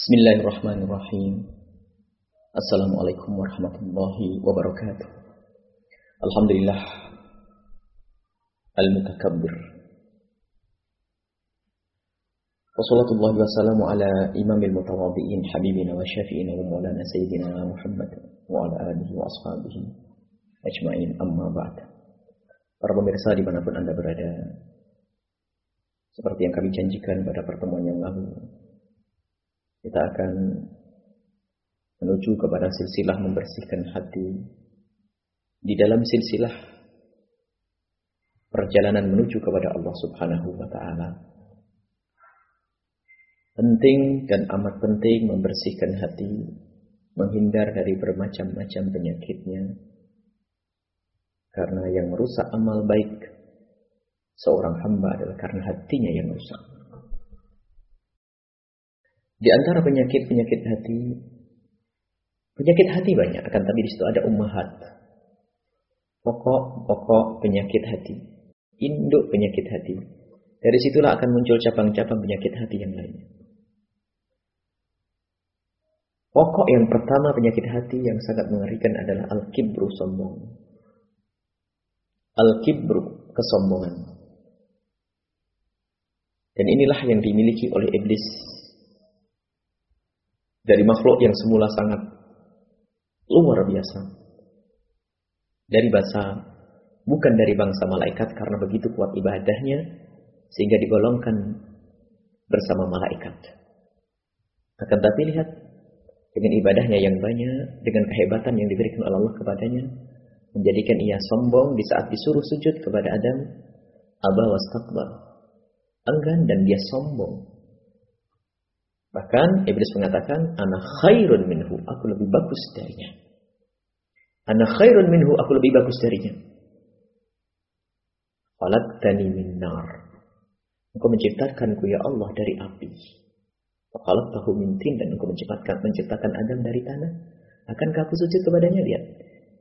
Bismillahirrahmanirrahim. Assalamualaikum warahmatullahi wabarakatuh. Alhamdulillah al-mutakabbir. Wassalatullahi wassalamu ala imamil mutawadhi'in habibina wa syafi'ina wa maulana sayyidina Muhammad wa ala alihi wa ashabihi ajma'in amma ba'd. Para pemirsa di mana pun anda berada, seperti yang kami janjikan pada pertemuan yang lalu, kita akan menuju kepada silsilah membersihkan hati. Di dalam silsilah perjalanan menuju kepada Allah Subhanahu wa taala. Penting dan amat penting membersihkan hati, menghindar dari bermacam-macam penyakitnya. Karena yang merusak amal baik seorang hamba adalah karena hatinya yang rusak. Di antara penyakit-penyakit hati, penyakit hati banyak, akan tapi di situ ada ummahat. Pokok-pokok penyakit hati, induk penyakit hati. Dari situlah akan muncul cabang-cabang penyakit hati yang lainnya. Pokok yang pertama penyakit hati yang sangat mengerikan adalah al-kibru sombong. Al-kibru kesombongan. Dan inilah yang dimiliki oleh iblis dari makhluk yang semula sangat luar biasa. Dari bahasa bukan dari bangsa malaikat karena begitu kuat ibadahnya sehingga digolongkan bersama malaikat. Akan tapi lihat dengan ibadahnya yang banyak, dengan kehebatan yang diberikan oleh Allah kepadanya, menjadikan ia sombong di saat disuruh sujud kepada Adam, aba wastakbar. Enggan dan dia sombong. Bahkan iblis mengatakan, "Ana khairun minhu, aku lebih bagus darinya." Ana khairun minhu, aku lebih bagus darinya. Khalaqtani min nar. Engkau menciptakanku ya Allah dari api. tahu min tin dan engkau menciptakan menciptakan Adam dari tanah. Akankah aku sujud kepadanya? Lihat.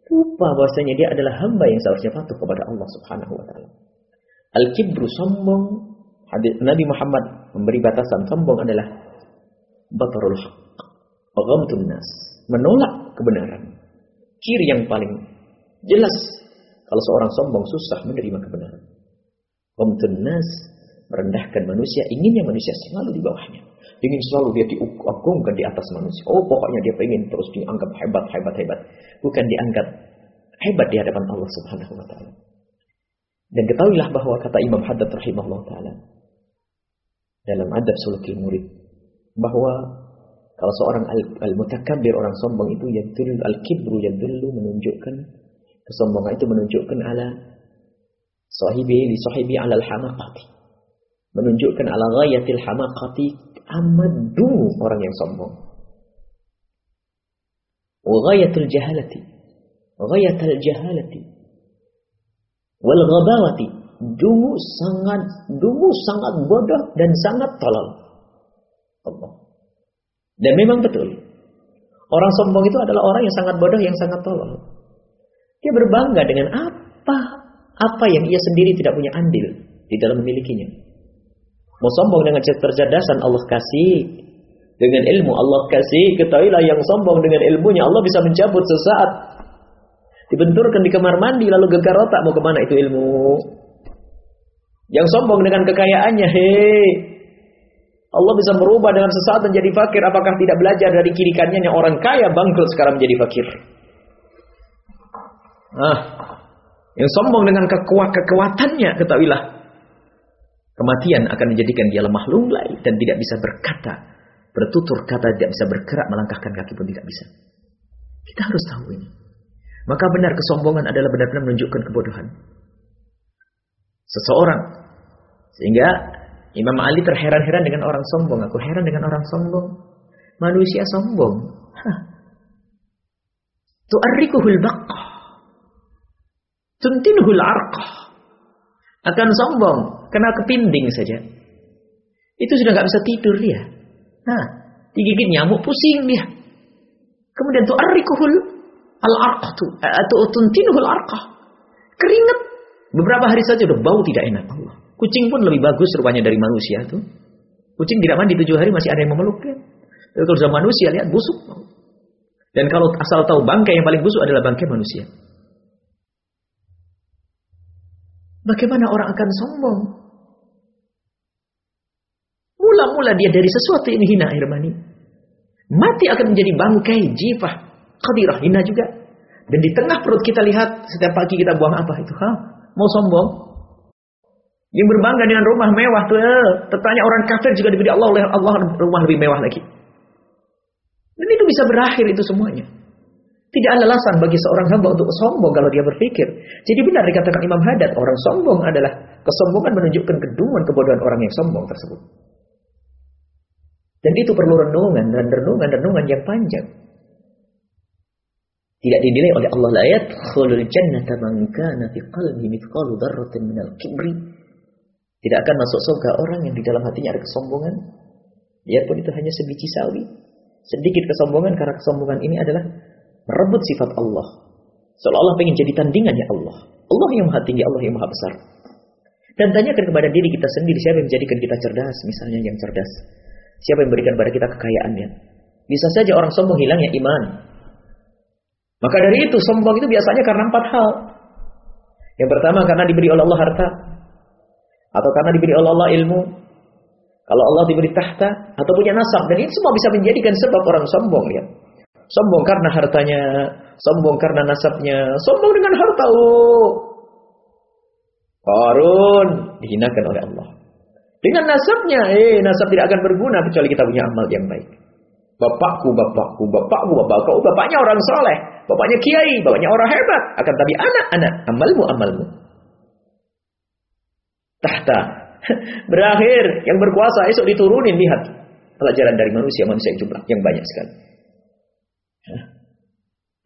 Lupa bahwasanya dia adalah hamba yang seharusnya patuh kepada Allah Subhanahu wa taala. Al-kibru sombong. Nabi Muhammad memberi batasan sombong adalah batarul haq. Ghamtun nas. Menolak kebenaran. Ciri yang paling jelas kalau seorang sombong susah menerima kebenaran. Ghamtun nas merendahkan manusia, inginnya manusia selalu di bawahnya. Ingin selalu dia diagungkan di atas manusia. Oh, pokoknya dia ingin terus dianggap hebat, hebat, hebat. Bukan dianggap hebat di hadapan Allah Subhanahu wa taala. Dan ketahuilah bahwa kata Imam Haddad rahimahullah taala dalam adab sulukil murid bahwa kalau seorang al-mutakabbir orang sombong itu yadul al-kibru yadullu menunjukkan kesombongan itu menunjukkan ala sahibi li sahibi ala al-hamaqati. Menunjukkan ala ghayatil hamaqati amadu orang yang sombong. Wa ghayatul jahalati ghayatul jahalati. Wal ghabawati dungu sangat dungu sangat bodoh dan sangat tolol Allah. Dan memang betul. Orang sombong itu adalah orang yang sangat bodoh, yang sangat tolol. Dia berbangga dengan apa apa yang ia sendiri tidak punya andil di dalam memilikinya. Mau sombong dengan kecerdasan Allah kasih, dengan ilmu Allah kasih, ketahuilah yang sombong dengan ilmunya Allah bisa mencabut sesaat. Dibenturkan di kamar mandi lalu gegar otak mau ke mana itu ilmu. Yang sombong dengan kekayaannya, hei, Allah bisa merubah dengan sesaat menjadi fakir. Apakah tidak belajar dari kiri kanannya orang kaya bangkrut sekarang menjadi fakir? Ah, yang sombong dengan kekuat kekuatannya, ketahuilah. Kematian akan menjadikan dia lemah lunglai dan tidak bisa berkata, bertutur kata, tidak bisa bergerak, melangkahkan kaki pun tidak bisa. Kita harus tahu ini. Maka benar kesombongan adalah benar-benar menunjukkan kebodohan. Seseorang sehingga Imam Ali terheran-heran dengan orang sombong. Aku heran dengan orang sombong. Manusia sombong. Tu'arrikuhul baqah. Tuntinuhul arqah. Akan sombong. Kena kepinding saja. Itu sudah gak bisa tidur dia. Nah, digigit nyamuk pusing dia. Kemudian tu'arrikuhul al-arqah. Atau tuntinuhul arqah. Keringat. Beberapa hari saja udah bau tidak enak. Allah. Kucing pun lebih bagus rupanya dari manusia tuh. Kucing tidak mandi tujuh hari masih ada yang memeluk ya. Tapi kalau zaman manusia lihat busuk. Dan kalau asal tahu bangkai yang paling busuk adalah bangkai manusia. Bagaimana orang akan sombong? Mula-mula dia dari sesuatu yang hina air mani. Mati akan menjadi bangkai jifah. Qadirah hina juga. Dan di tengah perut kita lihat setiap pagi kita buang apa itu? Hah? Mau sombong? Yang berbangga dengan rumah mewah tuh. Eh, tertanya orang kafir juga diberi Allah oleh Allah rumah lebih mewah lagi. Dan itu bisa berakhir itu semuanya. Tidak ada alasan bagi seorang hamba untuk sombong kalau dia berpikir. Jadi benar dikatakan Imam Haddad, orang sombong adalah kesombongan menunjukkan kedunguan kebodohan orang yang sombong tersebut. Dan itu perlu renungan dan renungan-renungan yang panjang. Tidak dinilai oleh Allah la yadkhulul jannata man kana fi qalbi mithqalu dzarratin minal kibri. Tidak akan masuk surga orang yang di dalam hatinya ada kesombongan. Biarpun itu hanya sebiji sawi. Sedikit kesombongan karena kesombongan ini adalah merebut sifat Allah. Seolah-olah ingin jadi tandingannya Allah. Allah yang maha tinggi, Allah yang maha besar. Dan tanyakan kepada diri kita sendiri, siapa yang menjadikan kita cerdas, misalnya yang cerdas. Siapa yang memberikan kepada kita kekayaannya. Bisa saja orang sombong hilangnya iman. Maka dari itu, sombong itu biasanya karena empat hal. Yang pertama, karena diberi oleh Allah harta. Atau karena diberi oleh Allah ilmu. Kalau Allah diberi tahta, atau punya nasab. Dan itu semua bisa menjadikan sebab orang sombong. Ya. Sombong karena hartanya, sombong karena nasabnya, sombong dengan harta. Oh. Korun dihinakan oleh Allah. Dengan nasabnya, eh nasab tidak akan berguna kecuali kita punya amal yang baik. Bapakku, bapakku, bapakku, bapakku, bapaknya orang soleh, bapaknya kiai, bapaknya orang hebat. Akan tapi anak-anak, amalmu, amalmu. Tahta. Berakhir, yang berkuasa esok diturunin, lihat. Pelajaran dari manusia, manusia yang jumlah, yang banyak sekali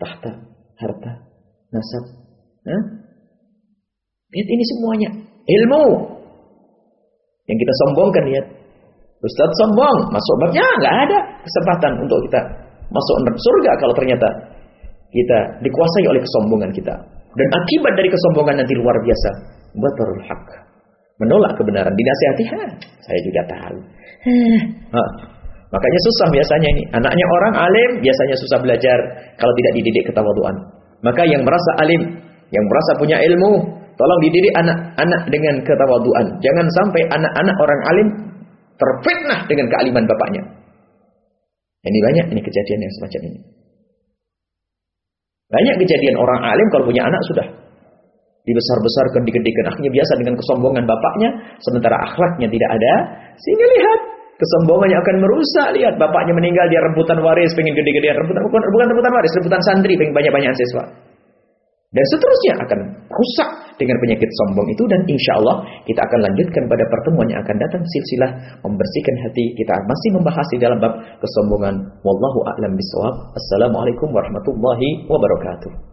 tahta, harta, nasab. Lihat ini semuanya. Ilmu. Yang kita sombongkan lihat. Ustaz sombong. Masuk babnya nggak ada kesempatan untuk kita masuk surga kalau ternyata kita dikuasai oleh kesombongan kita. Dan akibat dari kesombongan nanti luar biasa. Batarul haq. Menolak kebenaran. Dinasihati. Ha, saya juga tahu. Ha, Makanya susah biasanya ini. Anaknya orang alim biasanya susah belajar kalau tidak dididik ketawaduan. Maka yang merasa alim, yang merasa punya ilmu, tolong dididik anak-anak dengan ketawaduan. Jangan sampai anak-anak orang alim terfitnah dengan kealiman bapaknya. Ini banyak ini kejadian yang semacam ini. Banyak kejadian orang alim kalau punya anak sudah dibesar-besarkan, digede-gedekan. Akhirnya biasa dengan kesombongan bapaknya, sementara akhlaknya tidak ada. Sehingga lihat, Kesombongannya akan merusak. Lihat, bapaknya meninggal, dia rebutan waris, pengen gede-gedean. Rebutan, bukan, bukan rebutan waris, rebutan santri, pengen banyak-banyak siswa. Dan seterusnya akan rusak dengan penyakit sombong itu. Dan insya Allah kita akan lanjutkan pada pertemuan yang akan datang. Silsilah membersihkan hati. Kita masih membahas di dalam bab kesombongan. Wallahu a'lam bisawab. Assalamualaikum warahmatullahi wabarakatuh.